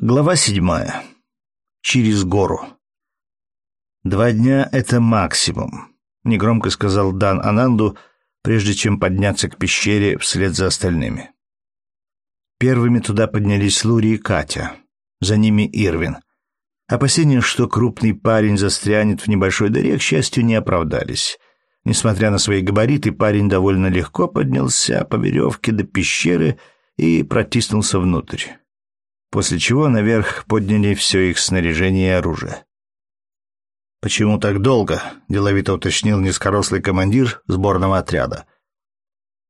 Глава седьмая. Через гору. «Два дня — это максимум», — негромко сказал Дан Ананду, прежде чем подняться к пещере вслед за остальными. Первыми туда поднялись Лури и Катя, за ними Ирвин. Опасения, что крупный парень застрянет в небольшой дыре, к счастью, не оправдались. Несмотря на свои габариты, парень довольно легко поднялся по веревке до пещеры и протиснулся внутрь после чего наверх подняли все их снаряжение и оружие. «Почему так долго?» — деловито уточнил низкорослый командир сборного отряда.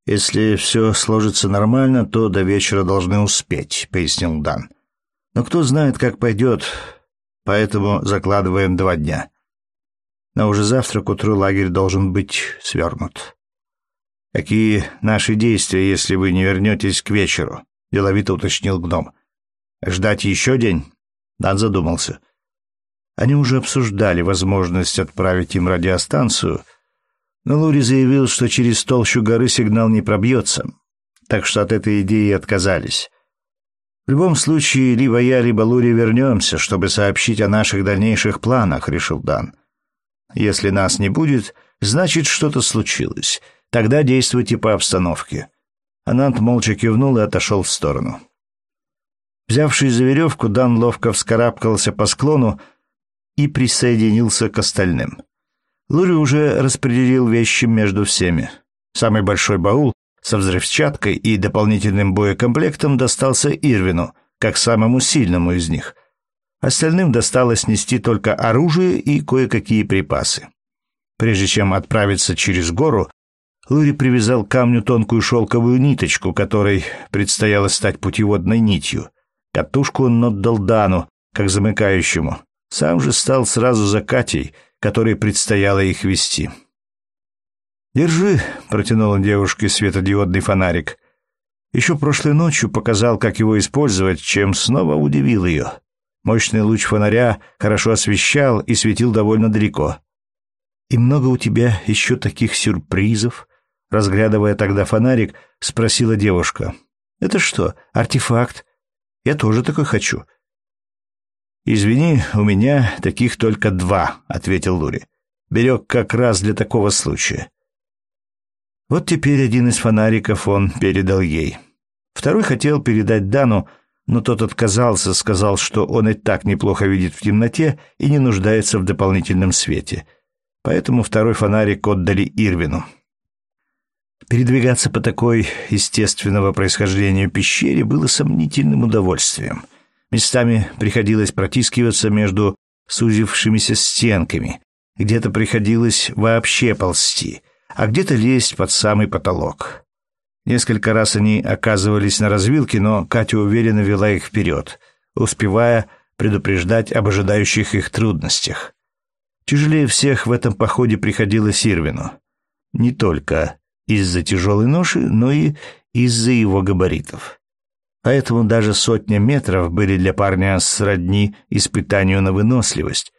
«Если все сложится нормально, то до вечера должны успеть», — пояснил Дан. «Но кто знает, как пойдет, поэтому закладываем два дня. Но уже завтра к утру лагерь должен быть свернут». «Какие наши действия, если вы не вернетесь к вечеру?» — деловито уточнил гном. Ждать еще день? Дан задумался. Они уже обсуждали возможность отправить им радиостанцию, но Лури заявил, что через толщу горы сигнал не пробьется, так что от этой идеи отказались. В любом случае, либо я, либо Лури вернемся, чтобы сообщить о наших дальнейших планах, решил Дан. Если нас не будет, значит, что-то случилось. Тогда действуйте по обстановке. Анант молча кивнул и отошел в сторону. Взявший за веревку, Дан ловко вскарабкался по склону и присоединился к остальным. Лури уже распределил вещи между всеми. Самый большой баул со взрывчаткой и дополнительным боекомплектом достался Ирвину, как самому сильному из них. Остальным досталось нести только оружие и кое-какие припасы. Прежде чем отправиться через гору, Лури привязал к камню тонкую шелковую ниточку, которой предстояло стать путеводной нитью. Катушку он отдал Дану, как замыкающему. Сам же стал сразу за Катей, которой предстояло их вести. «Держи», — протянул он девушке светодиодный фонарик. Еще прошлой ночью показал, как его использовать, чем снова удивил ее. Мощный луч фонаря хорошо освещал и светил довольно далеко. «И много у тебя еще таких сюрпризов?» Разглядывая тогда фонарик, спросила девушка. «Это что, артефакт? Я тоже такой хочу. Извини, у меня таких только два, ответил Лури. Берег как раз для такого случая. Вот теперь один из фонариков он передал ей. Второй хотел передать Дану, но тот отказался, сказал, что он и так неплохо видит в темноте и не нуждается в дополнительном свете. Поэтому второй фонарик отдали Ирвину. Передвигаться по такой естественного происхождения пещере было сомнительным удовольствием. Местами приходилось протискиваться между сузившимися стенками, где-то приходилось вообще ползти, а где-то лезть под самый потолок. Несколько раз они оказывались на развилке, но Катя уверенно вела их вперед, успевая предупреждать об ожидающих их трудностях. Тяжелее всех в этом походе приходилось Ирвину. Не только из-за тяжелой ноши, но и из-за его габаритов. Поэтому даже сотня метров были для парня сродни испытанию на выносливость.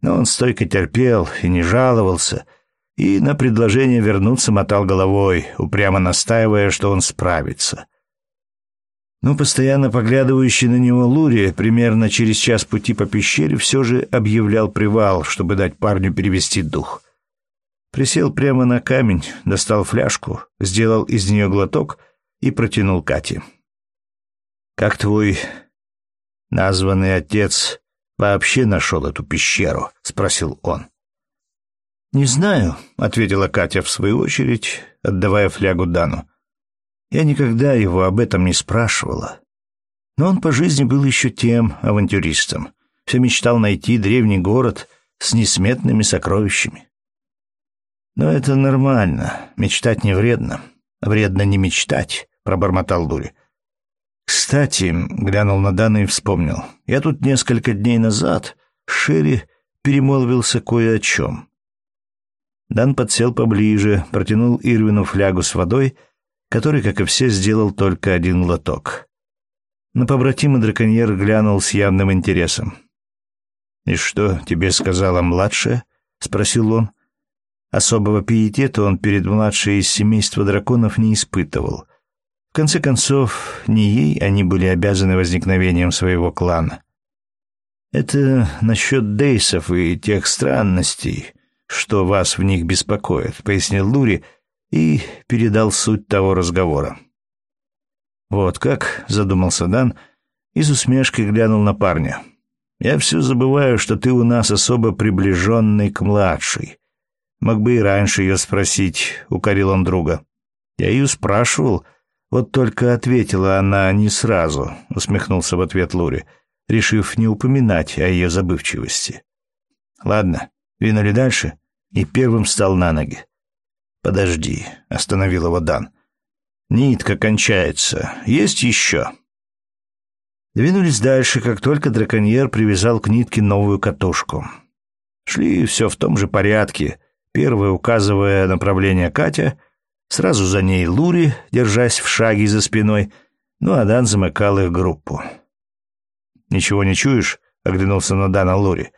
Но он стойко терпел и не жаловался, и на предложение вернуться мотал головой, упрямо настаивая, что он справится. Но постоянно поглядывающий на него Лури примерно через час пути по пещере все же объявлял привал, чтобы дать парню перевести дух — Присел прямо на камень, достал фляжку, сделал из нее глоток и протянул Кате. «Как твой названный отец вообще нашел эту пещеру?» — спросил он. «Не знаю», — ответила Катя в свою очередь, отдавая флягу Дану. «Я никогда его об этом не спрашивала. Но он по жизни был еще тем авантюристом. Все мечтал найти древний город с несметными сокровищами. «Но это нормально. Мечтать не вредно. Вредно не мечтать», — пробормотал Дури. «Кстати», — глянул на Дана и вспомнил, — «я тут несколько дней назад Шерри перемолвился кое о чем». Дан подсел поближе, протянул Ирвину флягу с водой, который, как и все, сделал только один глоток. На побратима драконьер глянул с явным интересом. «И что тебе сказала младшая?» — спросил он. Особого пиетета он перед младшей из семейства драконов не испытывал. В конце концов, не ей они были обязаны возникновением своего клана. «Это насчет дейсов и тех странностей, что вас в них беспокоит», — пояснил Лури и передал суть того разговора. «Вот как», — задумался Дан и с усмешкой глянул на парня. «Я все забываю, что ты у нас особо приближенный к младшей. Мог бы и раньше ее спросить», — укорил он друга. «Я ее спрашивал, вот только ответила она не сразу», — усмехнулся в ответ Лури решив не упоминать о ее забывчивости. «Ладно, двинули дальше?» И первым встал на ноги. «Подожди», — остановил его Дан. «Нитка кончается. Есть еще?» Двинулись дальше, как только драконьер привязал к нитке новую катушку. Шли все в том же порядке, первая указывая направление Катя, сразу за ней Лури, держась в шаге за спиной, ну а Дан замыкал их группу. «Ничего не чуешь?» — оглянулся на Дана Лори.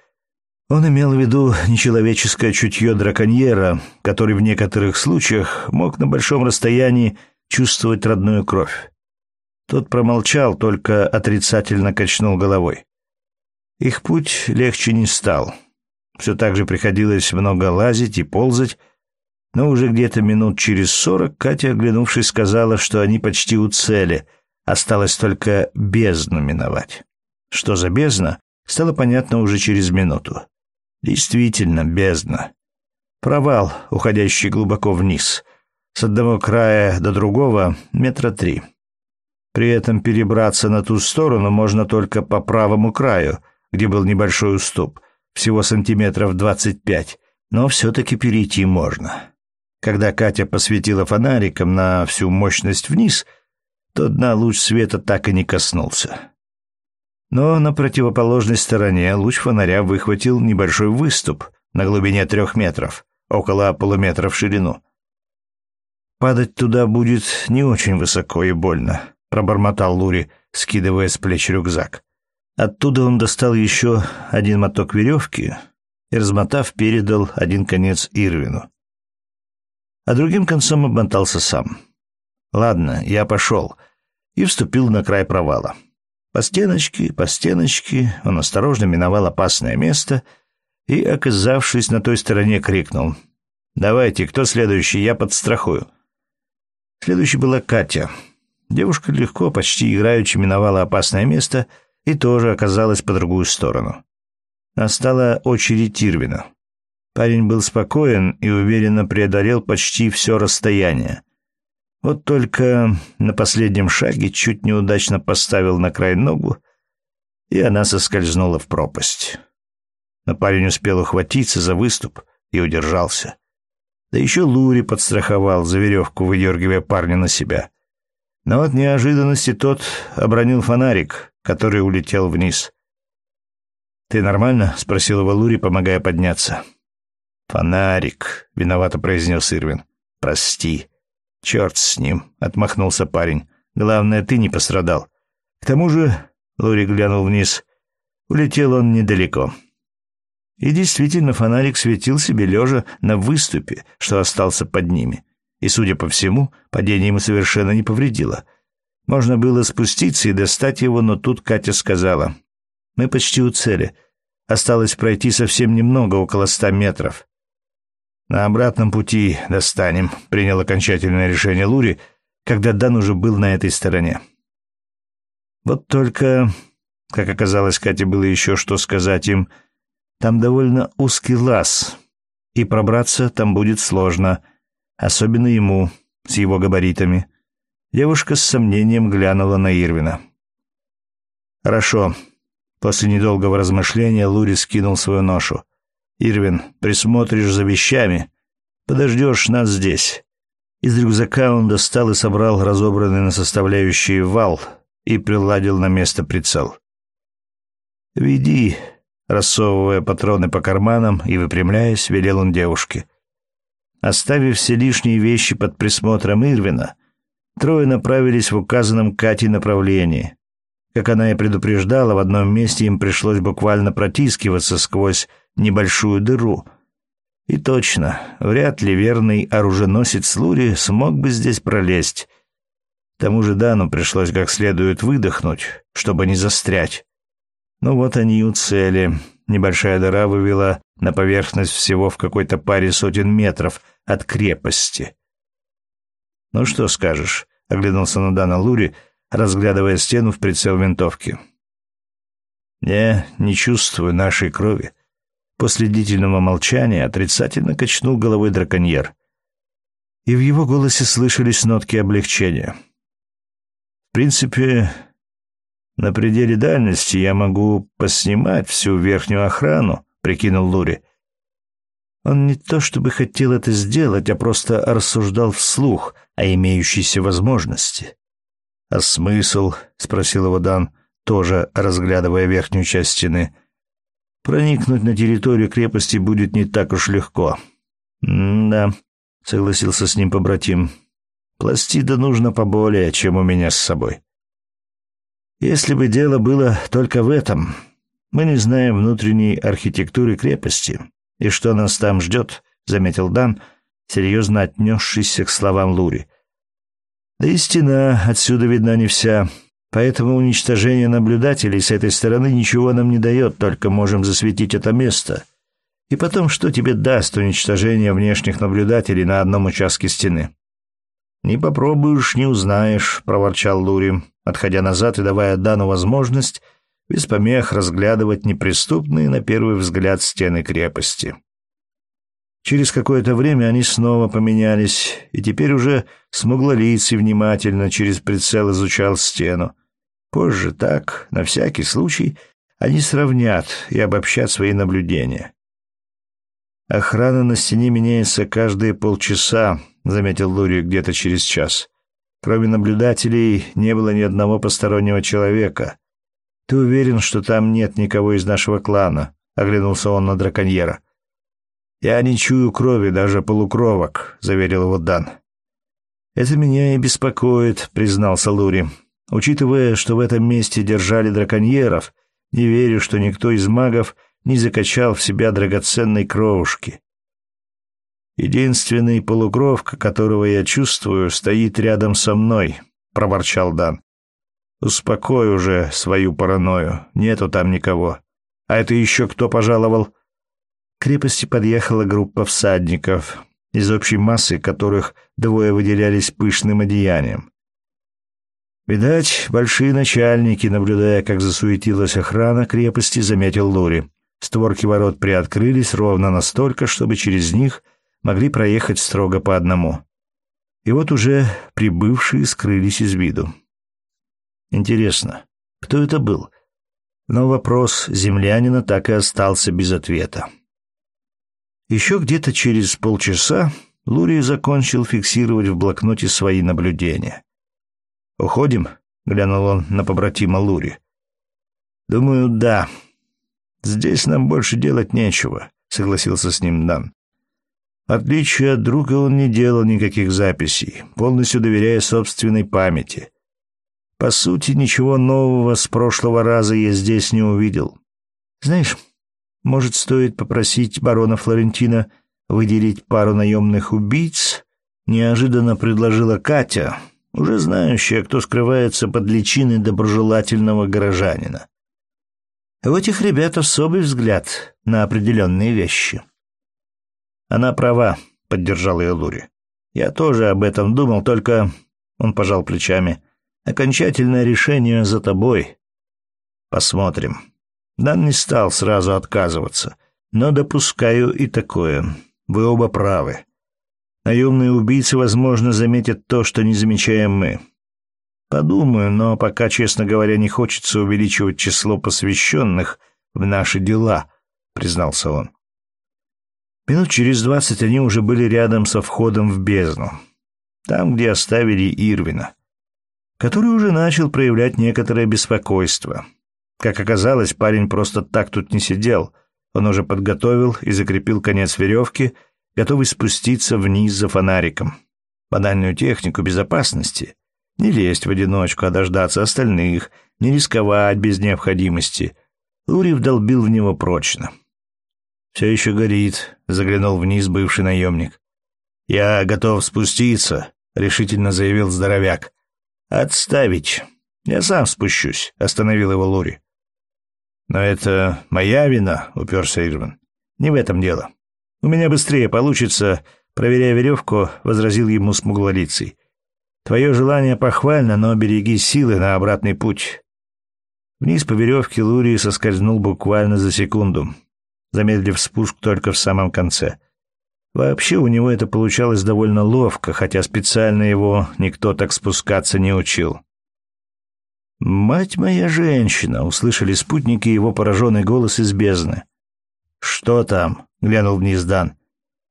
Он имел в виду нечеловеческое чутье драконьера, который в некоторых случаях мог на большом расстоянии чувствовать родную кровь. Тот промолчал, только отрицательно качнул головой. Их путь легче не стал. Все так же приходилось много лазить и ползать, но уже где-то минут через сорок Катя, оглянувшись, сказала, что они почти у цели, осталось только бездну миновать. Что за бездна, стало понятно уже через минуту. Действительно, бездна. Провал, уходящий глубоко вниз. С одного края до другого метра три. При этом перебраться на ту сторону можно только по правому краю, где был небольшой уступ, всего сантиметров двадцать пять, но все-таки перейти можно. Когда Катя посветила фонариком на всю мощность вниз, то дна луч света так и не коснулся. Но на противоположной стороне луч фонаря выхватил небольшой выступ на глубине трех метров, около полуметра в ширину. «Падать туда будет не очень высоко и больно», — пробормотал Лури, скидывая с плеч рюкзак. Оттуда он достал еще один моток веревки и, размотав, передал один конец Ирвину. А другим концом обмотался сам. «Ладно, я пошел», и вступил на край провала. По стеночке, по стеночке он осторожно миновал опасное место и, оказавшись на той стороне, крикнул. «Давайте, кто следующий? Я подстрахую». Следующей была Катя. Девушка легко, почти играючи, миновала опасное место и тоже оказалась по другую сторону. Настала очередь Тирвина. Парень был спокоен и уверенно преодолел почти все расстояние. Вот только на последнем шаге чуть неудачно поставил на край ногу, и она соскользнула в пропасть. Но парень успел ухватиться за выступ и удержался. Да еще Лури подстраховал за веревку, выдергивая парня на себя. Но от неожиданности тот обронил фонарик, который улетел вниз. «Ты нормально?» — спросил его Лури, помогая подняться. «Фонарик», — виновато произнес Ирвин. «Прости». «Черт с ним», — отмахнулся парень. «Главное, ты не пострадал. К тому же...» — Лори глянул вниз. Улетел он недалеко. И действительно, фонарик светил себе лежа на выступе, что остался под ними. И, судя по всему, падение ему совершенно не повредило. Можно было спуститься и достать его, но тут Катя сказала. «Мы почти у цели. Осталось пройти совсем немного, около ста метров. На обратном пути достанем, принял окончательное решение Лури, когда Дан уже был на этой стороне. Вот только, как оказалось, Кате было еще что сказать им, там довольно узкий лаз, и пробраться там будет сложно, особенно ему, с его габаритами. Девушка с сомнением глянула на Ирвина. «Хорошо». После недолгого размышления Лури скинул свою ношу. Ирвин, присмотришь за вещами. Подождешь нас здесь». Из рюкзака он достал и собрал разобранный на составляющие вал и приладил на место прицел. «Веди», рассовывая патроны по карманам и выпрямляясь, велел он девушке. Оставив все лишние вещи под присмотром Ирвина, трое направились в указанном Кате направлении. Как она и предупреждала, в одном месте им пришлось буквально протискиваться сквозь небольшую дыру. И точно, вряд ли верный оруженосец Лури смог бы здесь пролезть. К тому же Дану пришлось как следует выдохнуть, чтобы не застрять. Ну вот они и цели. Небольшая дыра вывела на поверхность всего в какой-то паре сотен метров от крепости. «Ну что скажешь?» — оглянулся на Дана Лури, разглядывая стену в прицел винтовки. «Не, не чувствую нашей крови». После длительного молчания отрицательно качнул головой драконьер. И в его голосе слышались нотки облегчения. В принципе, на пределе дальности я могу поснимать всю верхнюю охрану, прикинул Лури. Он не то чтобы хотел это сделать, а просто рассуждал вслух о имеющейся возможности. «А смысл?» — спросил его Дан, тоже разглядывая верхнюю часть стены. «Проникнуть на территорию крепости будет не так уж легко». «Да», — согласился с ним побратим. Пластида нужно поболее, чем у меня с собой. Если бы дело было только в этом, мы не знаем внутренней архитектуры крепости и что нас там ждет, заметил Дан, серьезно отнесшийся к словам Лури. Да и стена отсюда видна не вся, поэтому уничтожение наблюдателей с этой стороны ничего нам не дает, только можем засветить это место. И потом, что тебе даст уничтожение внешних наблюдателей на одном участке стены? «Не попробуешь, не узнаешь», — проворчал Лури, отходя назад и давая Дану возможность без помех разглядывать неприступные на первый взгляд стены крепости. Через какое-то время они снова поменялись, и теперь уже смуглолицый внимательно через прицел изучал стену. Позже так, на всякий случай, они сравнят и обобщат свои наблюдения. Охрана на стене меняется каждые полчаса, — заметил Лури где-то через час. «Кроме наблюдателей не было ни одного постороннего человека. Ты уверен, что там нет никого из нашего клана?» — оглянулся он на драконьера. «Я не чую крови, даже полукровок», — заверил его Дан. «Это меня и беспокоит», — признался Лури. «Учитывая, что в этом месте держали драконьеров, не верю, что никто из магов не закачал в себя драгоценной кровушки. Единственный полукровка, которого я чувствую, стоит рядом со мной, проворчал Дан. Успокой уже свою паранойю. Нету там никого. А это еще кто пожаловал? Крепости подъехала группа всадников, из общей массы которых двое выделялись пышным одеянием. Видать, большие начальники, наблюдая, как засуетилась охрана крепости, заметил Лури. Створки ворот приоткрылись ровно настолько, чтобы через них могли проехать строго по одному. И вот уже прибывшие скрылись из виду. Интересно, кто это был? Но вопрос землянина так и остался без ответа. Еще где-то через полчаса Лурий закончил фиксировать в блокноте свои наблюдения. «Уходим?» — глянул он на побратима Лури. «Думаю, да. Здесь нам больше делать нечего», — согласился с ним Дан отличие от друга он не делал никаких записей, полностью доверяя собственной памяти. По сути, ничего нового с прошлого раза я здесь не увидел. Знаешь, может, стоит попросить барона Флорентина выделить пару наемных убийц? Неожиданно предложила Катя, уже знающая, кто скрывается под личиной доброжелательного горожанина. У этих ребят особый взгляд на определенные вещи. Она права, поддержал ее Лури. Я тоже об этом думал, только он пожал плечами. Окончательное решение за тобой. Посмотрим. Дан не стал сразу отказываться, но допускаю и такое. Вы оба правы. Наемные убийцы, возможно, заметят то, что не замечаем мы. Подумаю, но пока, честно говоря, не хочется увеличивать число посвященных в наши дела, признался он. Минут через двадцать они уже были рядом со входом в бездну, там, где оставили Ирвина, который уже начал проявлять некоторое беспокойство. Как оказалось, парень просто так тут не сидел. Он уже подготовил и закрепил конец веревки, готовый спуститься вниз за фонариком. Банальную технику безопасности. Не лезть в одиночку, а дождаться остальных, не рисковать без необходимости. Лурьев долбил в него прочно. «Все еще горит», — заглянул вниз бывший наемник. «Я готов спуститься», — решительно заявил здоровяк. «Отставить. Я сам спущусь», — остановил его Лури. «Но это моя вина», — уперся Ирвин. «Не в этом дело. У меня быстрее получится, проверяя веревку», — возразил ему смуглолицый. «Твое желание похвально, но береги силы на обратный путь». Вниз по веревке Лури соскользнул буквально за секунду, замедлив спуск только в самом конце — Вообще у него это получалось довольно ловко, хотя специально его никто так спускаться не учил. «Мать моя женщина!» — услышали спутники его пораженный голос из бездны. «Что там?» — глянул вниз Дан.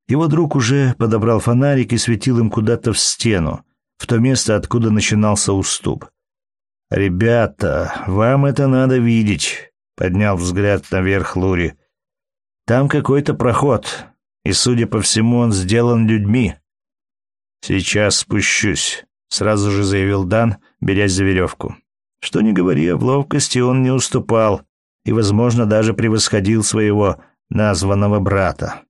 Его друг уже подобрал фонарик и светил им куда-то в стену, в то место, откуда начинался уступ. «Ребята, вам это надо видеть», — поднял взгляд наверх Лури. «Там какой-то проход и, судя по всему, он сделан людьми. «Сейчас спущусь», — сразу же заявил Дан, берясь за веревку. Что ни говори, а в ловкости он не уступал и, возможно, даже превосходил своего названного брата.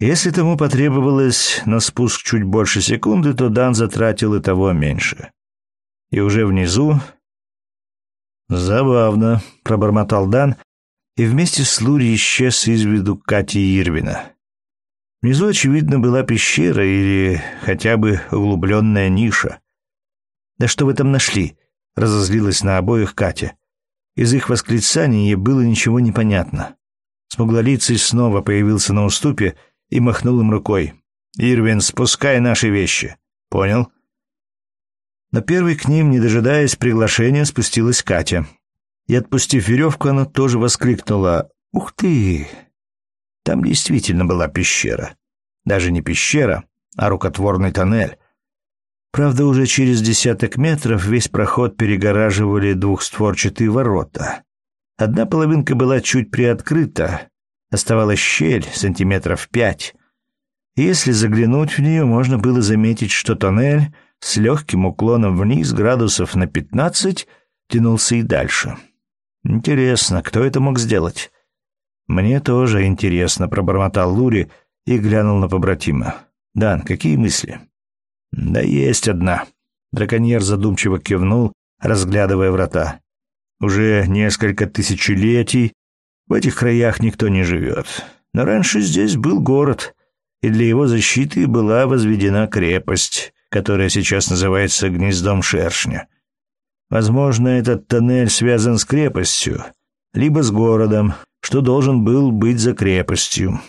Если тому потребовалось на спуск чуть больше секунды, то Дан затратил и того меньше. И уже внизу... «Забавно», — пробормотал Дан, и вместе с Лури исчез из виду Кати Ирвина. Внизу, очевидно, была пещера или хотя бы углубленная ниша. «Да что вы там нашли?» — разозлилась на обоих Катя. Из их восклицаний ей было ничего не понятно. Смуглолицый снова появился на уступе и махнул им рукой. «Ирвин, спускай наши вещи». «Понял?» Но первой к ним, не дожидаясь приглашения, спустилась Катя и, отпустив веревку, она тоже воскликнула «Ух ты!». Там действительно была пещера. Даже не пещера, а рукотворный тоннель. Правда, уже через десяток метров весь проход перегораживали двухстворчатые ворота. Одна половинка была чуть приоткрыта, оставалась щель сантиметров пять. Если заглянуть в нее, можно было заметить, что тоннель с легким уклоном вниз градусов на пятнадцать тянулся и дальше. Интересно, кто это мог сделать? Мне тоже интересно, пробормотал Лури и глянул на побратима. Дан, какие мысли? Да есть одна. Драконьер задумчиво кивнул, разглядывая врата. Уже несколько тысячелетий в этих краях никто не живет. Но раньше здесь был город, и для его защиты была возведена крепость, которая сейчас называется гнездом шершня. Возможно, этот тоннель связан с крепостью, либо с городом, что должен был быть за крепостью.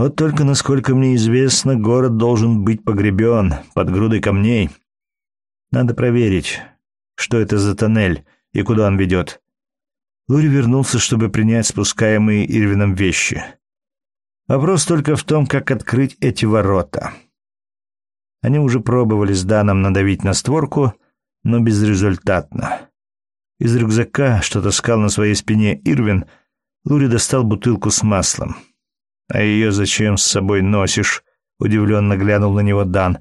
Вот только, насколько мне известно, город должен быть погребен под грудой камней. Надо проверить, что это за тоннель и куда он ведет. Лури вернулся, чтобы принять спускаемые Ирвином вещи. Вопрос только в том, как открыть эти ворота. Они уже пробовали с Даном надавить на створку — но безрезультатно. Из рюкзака, что таскал на своей спине Ирвин, Лури достал бутылку с маслом. «А ее зачем с собой носишь?» — удивленно глянул на него Дан.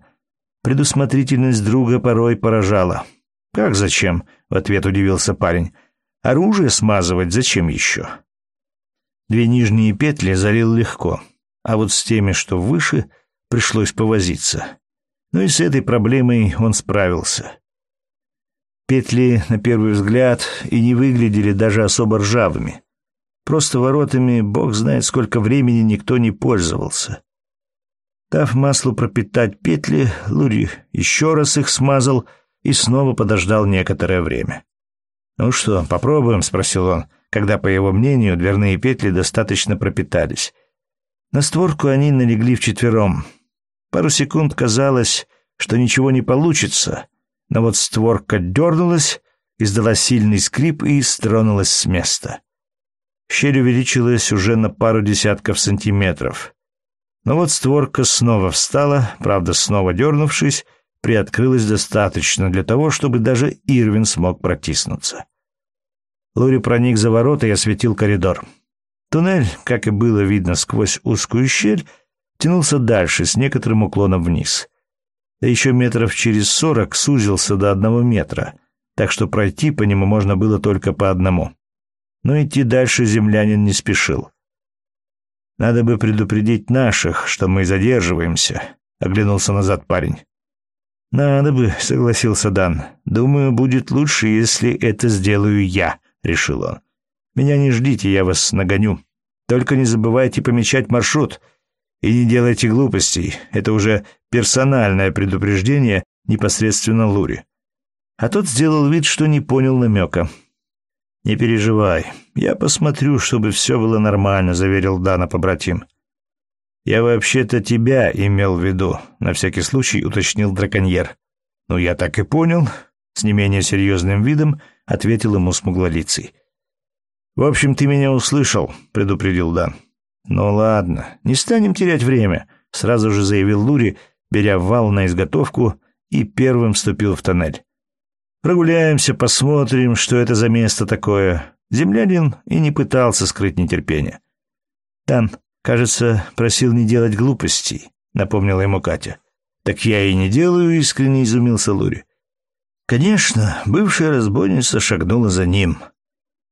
Предусмотрительность друга порой поражала. «Как зачем?» — в ответ удивился парень. «Оружие смазывать зачем еще?» Две нижние петли залил легко, а вот с теми, что выше, пришлось повозиться. Но и с этой проблемой он справился. Петли, на первый взгляд, и не выглядели даже особо ржавыми. Просто воротами, бог знает, сколько времени никто не пользовался. Дав маслу пропитать петли, Лури еще раз их смазал и снова подождал некоторое время. «Ну что, попробуем?» — спросил он, когда, по его мнению, дверные петли достаточно пропитались. На створку они налегли вчетвером. Пару секунд казалось, что ничего не получится — но вот створка дернулась, издала сильный скрип и стронулась с места. Щель увеличилась уже на пару десятков сантиметров. Но вот створка снова встала, правда, снова дернувшись, приоткрылась достаточно для того, чтобы даже Ирвин смог протиснуться. Лури проник за ворота и осветил коридор. Туннель, как и было видно сквозь узкую щель, тянулся дальше, с некоторым уклоном вниз да еще метров через сорок сузился до одного метра, так что пройти по нему можно было только по одному. Но идти дальше землянин не спешил. «Надо бы предупредить наших, что мы задерживаемся», — оглянулся назад парень. «Надо бы», — согласился Дан. «Думаю, будет лучше, если это сделаю я», — решил он. «Меня не ждите, я вас нагоню. Только не забывайте помечать маршрут. И не делайте глупостей. Это уже персональное предупреждение непосредственно Лури». А тот сделал вид, что не понял намека. «Не переживай. Я посмотрю, чтобы все было нормально», — заверил Дана побратим. «Я вообще-то тебя имел в виду», — на всякий случай уточнил драконьер. «Ну, я так и понял», — с не менее серьезным видом ответил ему смуглолицый. «В общем, ты меня услышал», — предупредил Дан. «Ну ладно, не станем терять время», — сразу же заявил Лури, беря вал на изготовку и первым вступил в тоннель. «Прогуляемся, посмотрим, что это за место такое». Землянин и не пытался скрыть нетерпение. «Дан, Кажется, просил не делать глупостей, напомнила ему Катя. Так я и не делаю, искренне изумился Лури. Конечно, бывшая разбойница шагнула за ним.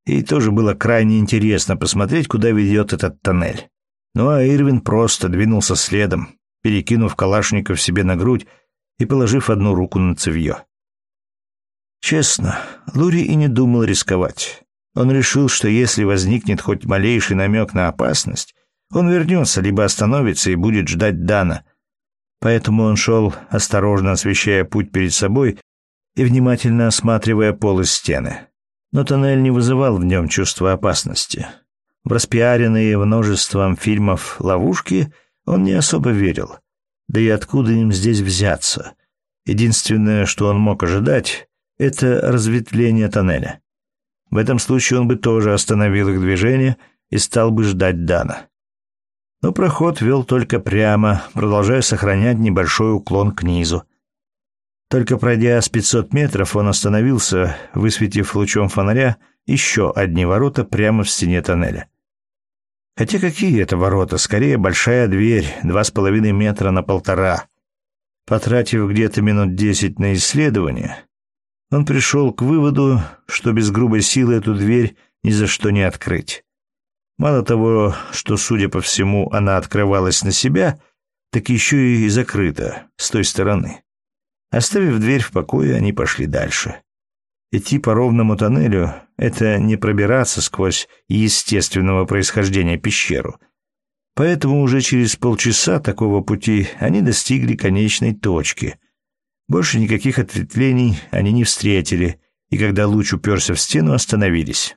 Ей тоже было крайне интересно посмотреть, куда ведет этот тоннель. Ну а Ирвин просто двинулся следом, перекинув калашников себе на грудь и положив одну руку на цевье. Честно, Лури и не думал рисковать. Он решил, что если возникнет хоть малейший намек на опасность, он вернется, либо остановится и будет ждать Дана. Поэтому он шел, осторожно освещая путь перед собой и внимательно осматривая пол и стены. Но тоннель не вызывал в нем чувства опасности. В распиаренные множеством фильмов ловушки он не особо верил. Да и откуда им здесь взяться? Единственное, что он мог ожидать, это разветвление тоннеля. В этом случае он бы тоже остановил их движение и стал бы ждать Дана но проход вел только прямо, продолжая сохранять небольшой уклон к низу. Только пройдя с 500 метров, он остановился, высветив лучом фонаря еще одни ворота прямо в стене тоннеля. Хотя какие это ворота? Скорее, большая дверь, два с половиной метра на полтора. Потратив где-то минут десять на исследование, он пришел к выводу, что без грубой силы эту дверь ни за что не открыть. Мало того, что, судя по всему, она открывалась на себя, так еще и закрыта с той стороны. Оставив дверь в покое, они пошли дальше. Идти по ровному тоннелю — это не пробираться сквозь естественного происхождения пещеру. Поэтому уже через полчаса такого пути они достигли конечной точки. Больше никаких ответвлений они не встретили, и когда луч уперся в стену, остановились.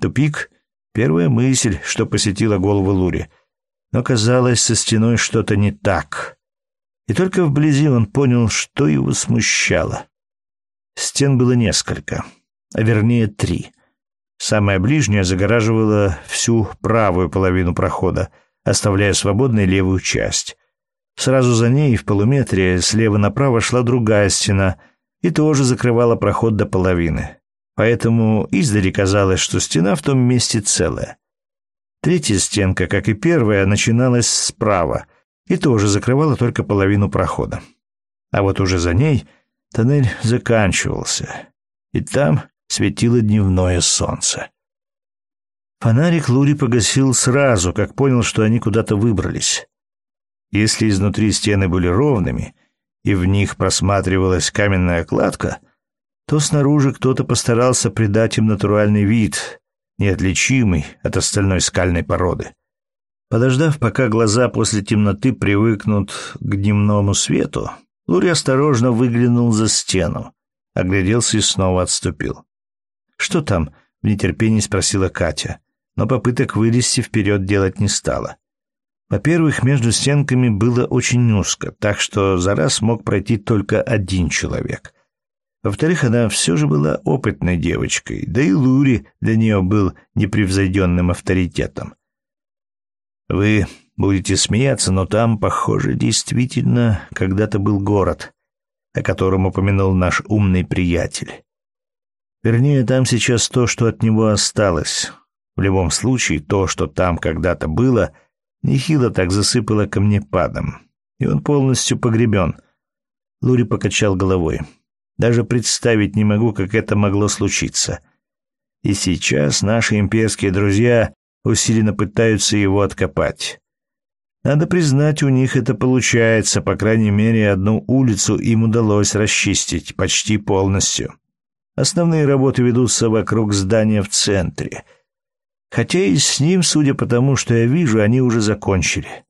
Тупик — Первая мысль, что посетила голову Лури. Но казалось, со стеной что-то не так. И только вблизи он понял, что его смущало. Стен было несколько, а вернее три. Самая ближняя загораживала всю правую половину прохода, оставляя свободной левую часть. Сразу за ней, в полуметре, слева направо шла другая стена и тоже закрывала проход до половины поэтому издали казалось, что стена в том месте целая. Третья стенка, как и первая, начиналась справа и тоже закрывала только половину прохода. А вот уже за ней тоннель заканчивался, и там светило дневное солнце. Фонарик Лури погасил сразу, как понял, что они куда-то выбрались. Если изнутри стены были ровными, и в них просматривалась каменная кладка — то снаружи кто-то постарался придать им натуральный вид, неотличимый от остальной скальной породы. Подождав, пока глаза после темноты привыкнут к дневному свету, Лури осторожно выглянул за стену, огляделся и снова отступил. «Что там?» — в нетерпении спросила Катя, но попыток вылезти вперед делать не стала. Во-первых, между стенками было очень узко, так что за раз мог пройти только один человек — во-вторых, она все же была опытной девочкой, да и Лури для нее был непревзойденным авторитетом. Вы будете смеяться, но там, похоже, действительно когда-то был город, о котором упомянул наш умный приятель. Вернее, там сейчас то, что от него осталось. В любом случае, то, что там когда-то было, нехило так засыпало камнепадом, и он полностью погребен. Лури покачал головой. Даже представить не могу, как это могло случиться. И сейчас наши имперские друзья усиленно пытаются его откопать. Надо признать, у них это получается, по крайней мере, одну улицу им удалось расчистить почти полностью. Основные работы ведутся вокруг здания в центре. Хотя и с ним, судя по тому, что я вижу, они уже закончили.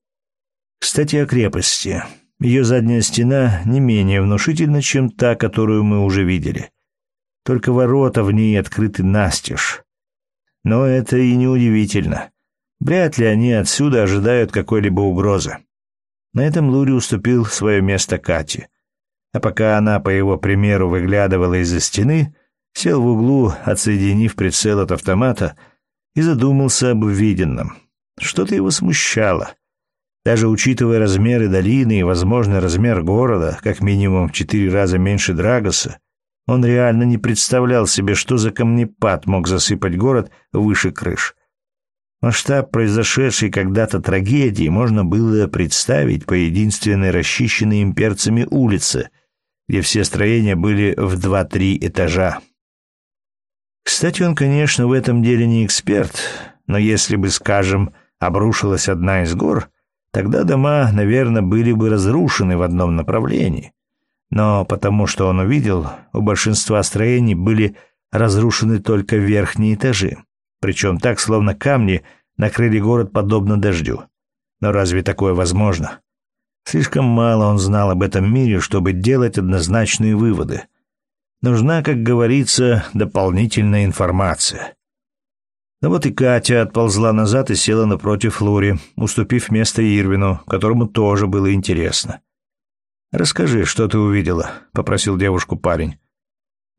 Кстати, о крепости. Ее задняя стена не менее внушительна, чем та, которую мы уже видели. Только ворота в ней открыты настежь. Но это и не удивительно. Вряд ли они отсюда ожидают какой-либо угрозы. На этом Лури уступил свое место Кате. А пока она, по его примеру, выглядывала из-за стены, сел в углу, отсоединив прицел от автомата, и задумался об увиденном. Что-то его смущало. Даже учитывая размеры долины и возможный размер города, как минимум в четыре раза меньше Драгоса, он реально не представлял себе, что за камнепад мог засыпать город выше крыш. Масштаб произошедшей когда-то трагедии можно было представить по единственной расчищенной имперцами улице, где все строения были в два-три этажа. Кстати, он, конечно, в этом деле не эксперт, но если бы, скажем, обрушилась одна из гор, тогда дома, наверное, были бы разрушены в одном направлении. Но потому что он увидел, у большинства строений были разрушены только верхние этажи причем так, словно камни накрыли город подобно дождю. Но разве такое возможно? Слишком мало он знал об этом мире, чтобы делать однозначные выводы. Нужна, как говорится, дополнительная информация. Но вот и Катя отползла назад и села напротив Лури, уступив место Ирвину, которому тоже было интересно. «Расскажи, что ты увидела», — попросил девушку парень.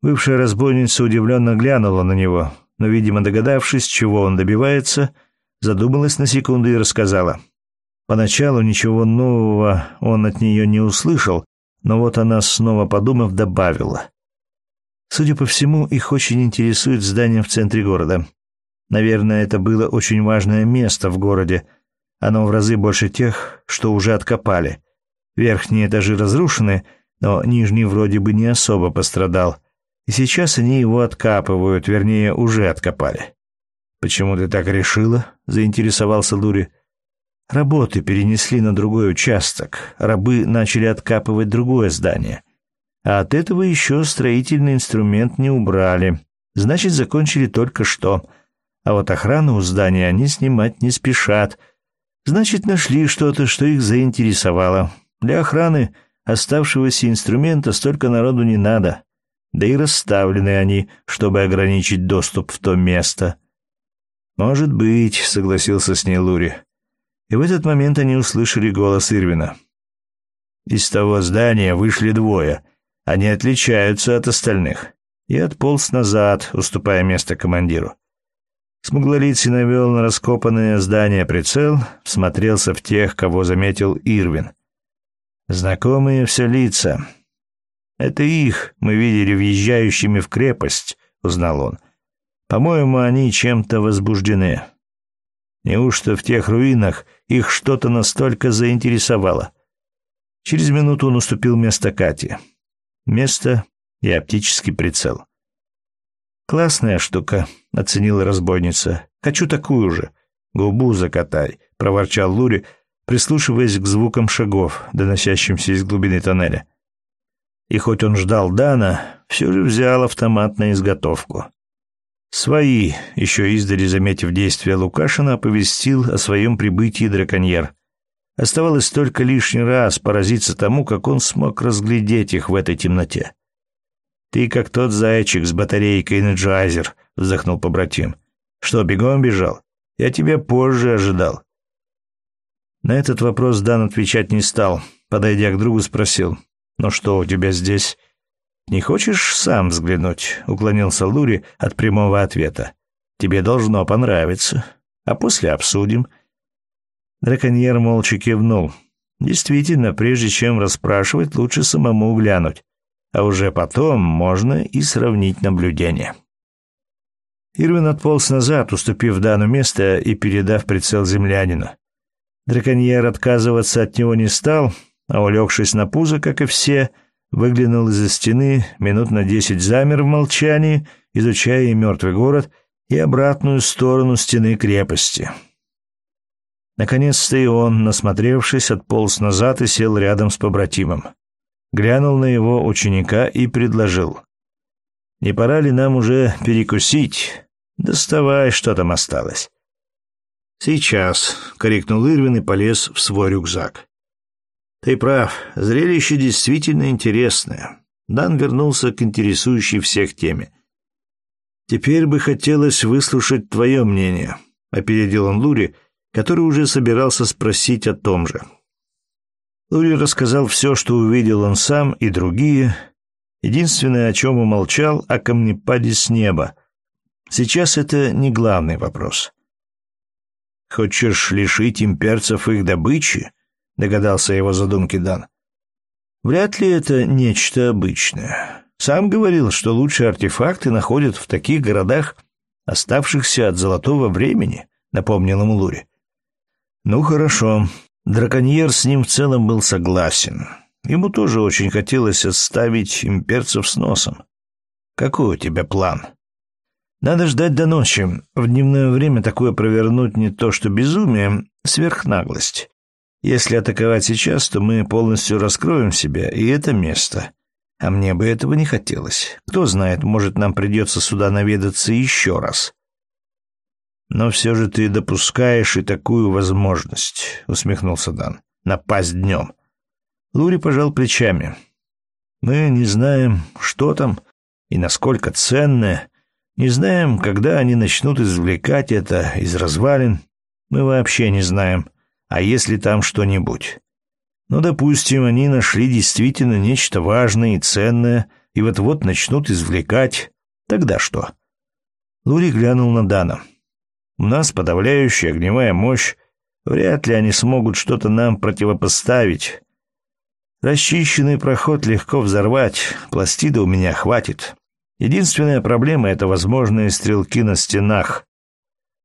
Бывшая разбойница удивленно глянула на него, но, видимо, догадавшись, чего он добивается, задумалась на секунду и рассказала. Поначалу ничего нового он от нее не услышал, но вот она, снова подумав, добавила. Судя по всему, их очень интересует здание в центре города. Наверное, это было очень важное место в городе. Оно в разы больше тех, что уже откопали. Верхние этажи разрушены, но нижний вроде бы не особо пострадал — и сейчас они его откапывают, вернее, уже откопали. «Почему ты так решила?» — заинтересовался Лури. «Работы перенесли на другой участок. Рабы начали откапывать другое здание. А от этого еще строительный инструмент не убрали. Значит, закончили только что. А вот охрану у здания они снимать не спешат. Значит, нашли что-то, что их заинтересовало. Для охраны оставшегося инструмента столько народу не надо да и расставлены они, чтобы ограничить доступ в то место. «Может быть», — согласился с ней Лури. И в этот момент они услышали голос Ирвина. «Из того здания вышли двое. Они отличаются от остальных». И отполз назад, уступая место командиру. Смуглолицый навел на раскопанное здание прицел, всмотрелся в тех, кого заметил Ирвин. Знакомые все лица, это их мы видели въезжающими в крепость, узнал он. По-моему, они чем-то возбуждены. Неужто в тех руинах их что-то настолько заинтересовало? Через минуту он уступил место Кате. Место и оптический прицел. «Классная штука», — оценила разбойница. «Хочу такую же. Губу закатай», — проворчал Лури, прислушиваясь к звукам шагов, доносящимся из глубины тоннеля и хоть он ждал Дана, все же взял автомат на изготовку. Свои, еще издали заметив действия Лукашина, оповестил о своем прибытии драконьер. Оставалось только лишний раз поразиться тому, как он смог разглядеть их в этой темноте. «Ты как тот зайчик с батарейкой Энерджайзер», — вздохнул побратим. «Что, бегом бежал? Я тебя позже ожидал». На этот вопрос Дан отвечать не стал. Подойдя к другу, спросил. «Ну что у тебя здесь?» «Не хочешь сам взглянуть?» — уклонился Лури от прямого ответа. «Тебе должно понравиться. А после обсудим». Драконьер молча кивнул. Действительно, прежде чем расспрашивать, лучше самому глянуть. А уже потом можно и сравнить наблюдения. Ирвин отполз назад, уступив Дану место и передав прицел землянину. Драконьер отказываться от него не стал, а улегшись на пузо, как и все, выглянул из-за стены, минут на десять замер в молчании, изучая и мертвый город, и обратную сторону стены крепости. Наконец-то и он, насмотревшись, отполз назад и сел рядом с побратимом. Глянул на его ученика и предложил. «Не пора ли нам уже перекусить? Доставай, что там осталось». «Сейчас», — крикнул Ирвин и полез в свой рюкзак. «Ты прав, зрелище действительно интересное». Дан вернулся к интересующей всех теме. «Теперь бы хотелось выслушать твое мнение», — опередил он Лури, который уже собирался спросить о том же. Лури рассказал все, что увидел он сам и другие. Единственное, о чем умолчал, о камнепаде с неба. Сейчас это не главный вопрос. «Хочешь лишить имперцев их добычи?» — догадался его задумки Дан. «Вряд ли это нечто обычное. Сам говорил, что лучшие артефакты находят в таких городах, оставшихся от золотого времени», — напомнил ему Лури. «Ну, хорошо». Драконьер с ним в целом был согласен. Ему тоже очень хотелось отставить имперцев с носом. «Какой у тебя план?» Надо ждать до ночи. В дневное время такое провернуть не то что безумие, сверхнаглость. Если атаковать сейчас, то мы полностью раскроем себя и это место. А мне бы этого не хотелось. Кто знает, может, нам придется сюда наведаться еще раз. Но все же ты допускаешь и такую возможность, усмехнулся Дан. Напасть днем. Лури пожал плечами. Мы не знаем, что там и насколько ценное, не знаем, когда они начнут извлекать это из развалин. Мы вообще не знаем, а если там что-нибудь. Ну, допустим, они нашли действительно нечто важное и ценное, и вот-вот начнут извлекать. Тогда что? Лури глянул на Дана. У нас подавляющая огневая мощь. Вряд ли они смогут что-то нам противопоставить. Расчищенный проход легко взорвать, пластида у меня хватит. Единственная проблема — это возможные стрелки на стенах.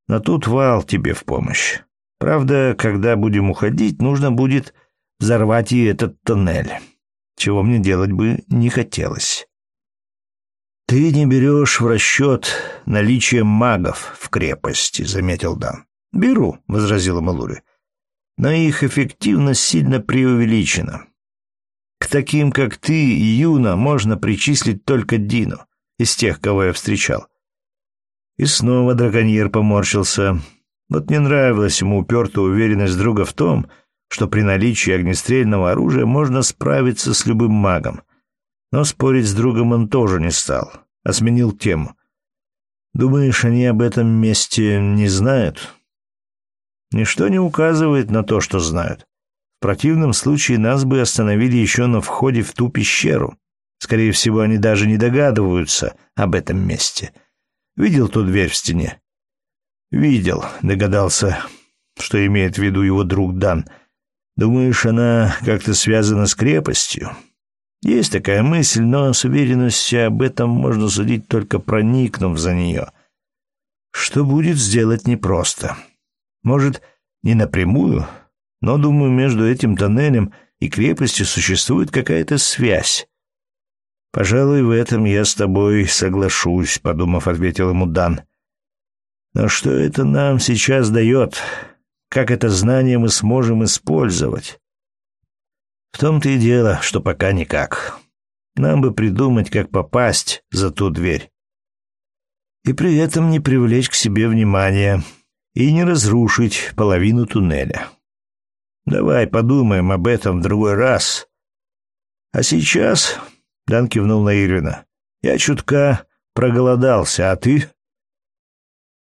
Но тут вал тебе в помощь. Правда, когда будем уходить, нужно будет взорвать и этот тоннель, чего мне делать бы не хотелось. «Ты не берешь в расчет наличие магов в крепости», — заметил Дан. «Беру», — возразила Малури. «Но их эффективность сильно преувеличена. К таким, как ты Юна, можно причислить только Дину из тех, кого я встречал. И снова драконьер поморщился. Вот не нравилась ему упертая уверенность друга в том, что при наличии огнестрельного оружия можно справиться с любым магом. Но спорить с другом он тоже не стал, а сменил тему. «Думаешь, они об этом месте не знают?» «Ничто не указывает на то, что знают. В противном случае нас бы остановили еще на входе в ту пещеру. Скорее всего, они даже не догадываются об этом месте. Видел ту дверь в стене? Видел, догадался, что имеет в виду его друг Дан. Думаешь, она как-то связана с крепостью? Есть такая мысль, но с уверенностью об этом можно судить только проникнув за нее. Что будет сделать непросто. Может, не напрямую, но, думаю, между этим тоннелем и крепостью существует какая-то связь. «Пожалуй, в этом я с тобой соглашусь», — подумав, ответил ему Дан. «Но что это нам сейчас дает? Как это знание мы сможем использовать?» «В том-то и дело, что пока никак. Нам бы придумать, как попасть за ту дверь. И при этом не привлечь к себе внимания и не разрушить половину туннеля. Давай подумаем об этом в другой раз. А сейчас Дан кивнул на Ирвина. «Я чутка проголодался, а ты?»